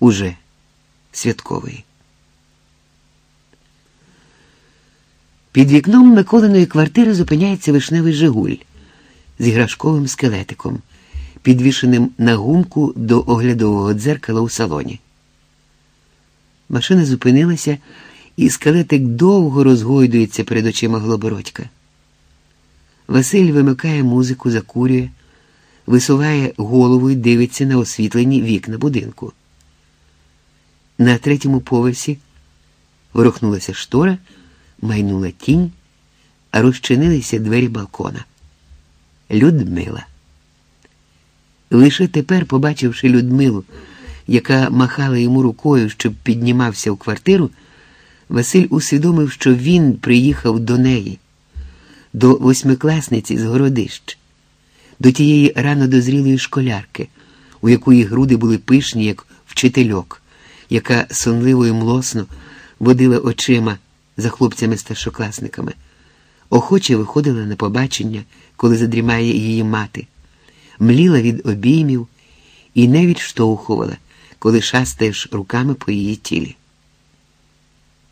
уже святкової. Під вікном Миколиної квартири зупиняється вишневий Жигуль з іграшковим скелетиком, підвішеним на гумку до оглядового дзеркала у салоні. Машина зупинилася, і скелетик довго розгойдується перед очима Глобородька. Василь вимикає музику, закурює, висуває голову і дивиться на освітлені вікна будинку. На третьому поверсі ворухнулася штора, майнула тінь, а розчинилися двері балкона. Людмила. Лише тепер, побачивши Людмилу, яка махала йому рукою, щоб піднімався в квартиру, Василь усвідомив, що він приїхав до неї, до восьмикласниці з городищ, до тієї рано дозрілої школярки, у якої груди були пишні, як вчительок, яка сонливо і млосно водила очима за хлопцями-старшокласниками, охоче виходила на побачення, коли задрімає її мати, мліла від обіймів і не відштовхувала, коли шастаєш руками по її тілі.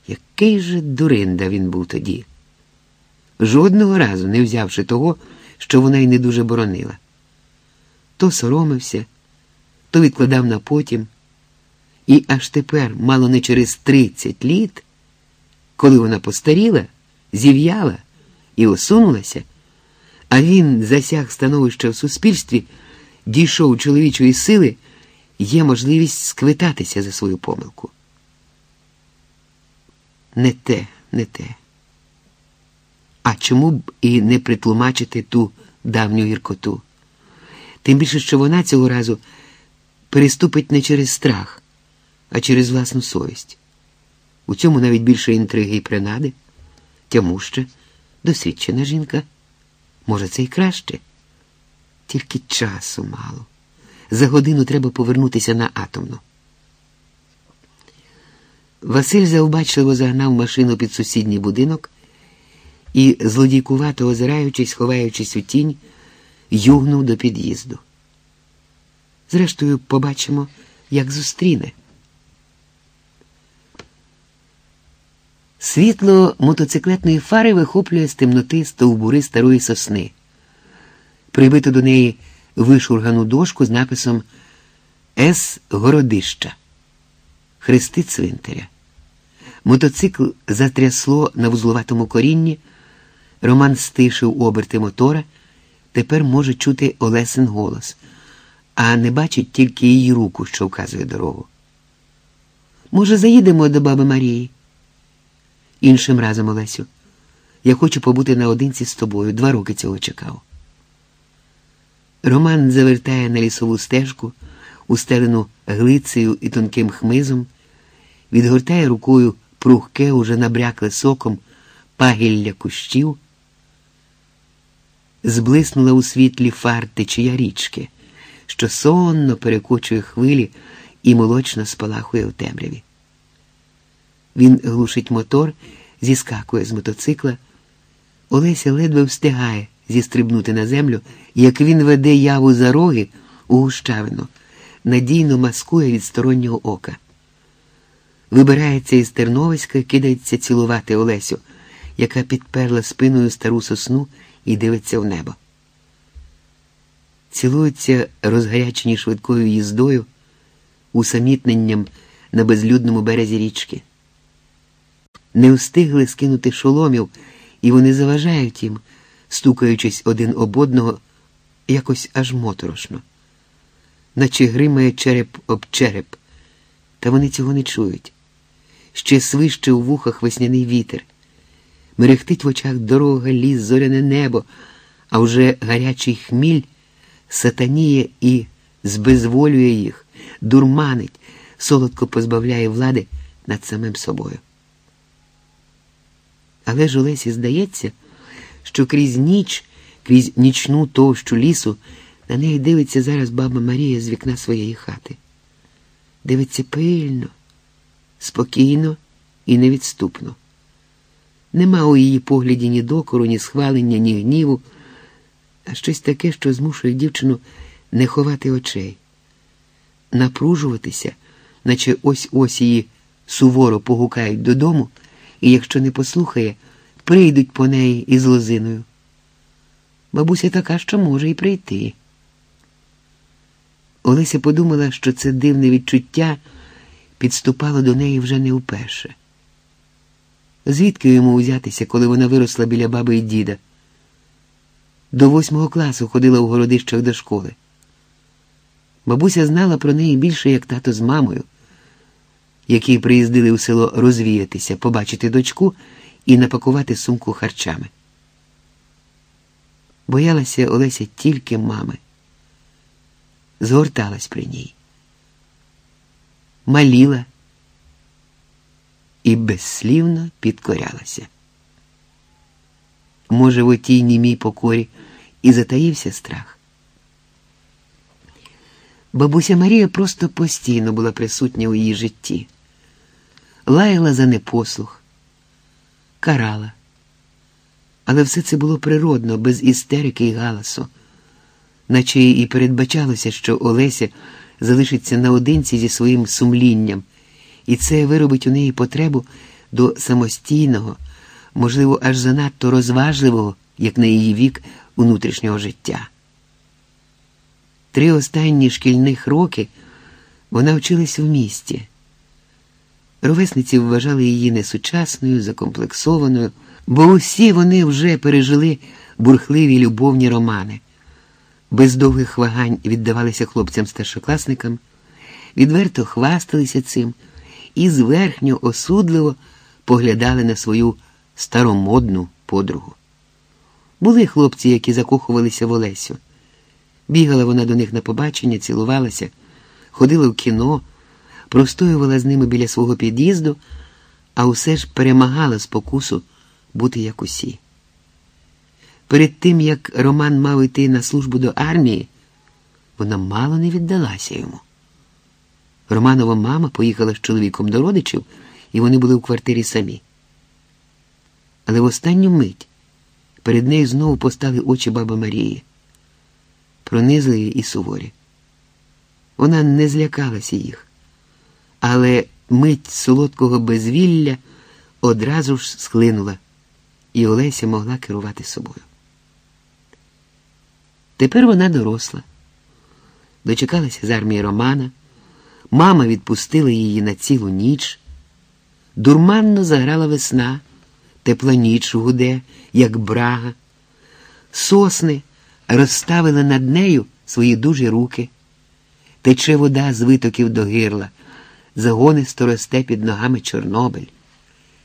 Який же дуринда він був тоді, жодного разу не взявши того, що вона й не дуже боронила. То соромився, то відкладав на потім, і аж тепер, мало не через тридцять літ, коли вона постаріла, зів'яла і осунулася, а він засяг становище в суспільстві, дійшов чоловічої сили, є можливість сквитатися за свою помилку. Не те, не те. А чому б і не притлумачити ту давню гіркоту? Тим більше, що вона цього разу переступить не через страх, а через власну совість. У цьому навіть більше інтриги і принади, тямуща, досвідчена жінка. Може, це й краще. Тільки часу мало. За годину треба повернутися на атомну. Василь завбачливо загнав машину під сусідній будинок і, злодійкувато озираючись, ховаючись у тінь, югнув до під'їзду. Зрештою, побачимо, як зустріне. Світло мотоциклетної фари вихоплює з темноти стовбури старої сосни. Прибито до неї вишургану дошку з написом С. Городища. Хрести цвинтаря. Мотоцикл затрясло на вузловатому корінні. Роман стишив оберти мотора, тепер може чути Олесин голос, а не бачить тільки її руку, що вказує дорогу. Може, заїдемо до баби Марії? Іншим разом, Олесю. Я хочу побути наодинці з тобою. Два роки цього чекав. Роман завертає на лісову стежку, устелену глицею і тонким хмизом, відгортає рукою прухке, уже набрякле соком пагілля кущів, зблиснула у світлі фар течія річки, що сонно перекочує хвилі і молочно спалахує у темряві. Він глушить мотор, зіскакує з мотоцикла. Олеся ледве встигає зістрибнути на землю, як він веде яву за роги у гущавину, надійно маскує від стороннього ока. Вибирається із Терновиська кидається цілувати Олесю, яка підперла спиною стару сосну і дивиться в небо. Цілуються розгарячені швидкою їздою, усамітненням на безлюдному березі річки. Не встигли скинути шоломів, і вони заважають їм, стукаючись один об одного, якось аж моторошно, наче гримає череп об череп, та вони цього не чують. Ще свище у вухах весняний вітер. Мерехтить в очах дорога, ліс, зоряне небо, а вже гарячий хміль сатаніє і збезволює їх, дурманить, солодко позбавляє влади над самим собою. Але ж Олесі здається, що крізь ніч, крізь нічну товщу лісу, на неї дивиться зараз баба Марія з вікна своєї хати. Дивиться пильно, спокійно і невідступно. Нема у її погляді ні докору, ні схвалення, ні гніву, а щось таке, що змушує дівчину не ховати очей, напружуватися наче ось ось її суворо погукають додому, і якщо не послухає, прийдуть по неї із лозиною. Бабуся така, що може і прийти. Олеся подумала, що це дивне відчуття підступало до неї вже не вперше. Звідки йому узятися, коли вона виросла біля баби і діда? До восьмого класу ходила у городищах до школи. Бабуся знала про неї більше, як тато з мамою, які приїздили у село розвіятися, побачити дочку і напакувати сумку харчами. Боялася Олеся тільки мами, згорталась при ній, маліла і безслівно підкорялася. Може, в отій німій покорі і затаївся страх. Бабуся Марія просто постійно була присутня у її житті, лаяла за непослух, карала. Але все це було природно, без істерики і галасу, наче і передбачалося, що Олеся залишиться наодинці зі своїм сумлінням, і це виробить у неї потребу до самостійного, можливо, аж занадто розважливого, як на її вік, внутрішнього життя. Три останні шкільних роки вона вчилась в місті. Ровесниці вважали її несучасною, закомплексованою, бо усі вони вже пережили бурхливі любовні романи, без довгих вагань віддавалися хлопцям-старшокласникам, відверто хвасталися цим і зверхньо осудливо поглядали на свою старомодну подругу. Були хлопці, які закохувалися в Олесю. Бігала вона до них на побачення, цілувалася, ходила в кіно, простоювала з ними біля свого під'їзду, а усе ж перемагала спокусу бути як усі. Перед тим, як Роман мав йти на службу до армії, вона мало не віддалася йому. Романова мама поїхала з чоловіком до родичів, і вони були в квартирі самі. Але в останню мить перед нею знову постали очі баби Марії, пронизливі і суворі. Вона не злякалася їх, але мить солодкого безвілля одразу ж схлинула, і Олеся могла керувати собою. Тепер вона доросла, дочекалася з армії Романа, мама відпустила її на цілу ніч, дурманно заграла весна, тепла ніч гуде, як брага, сосни розставили над нею свої дужі руки, тече вода з витоків до гирла, загонисто росте під ногами Чорнобиль.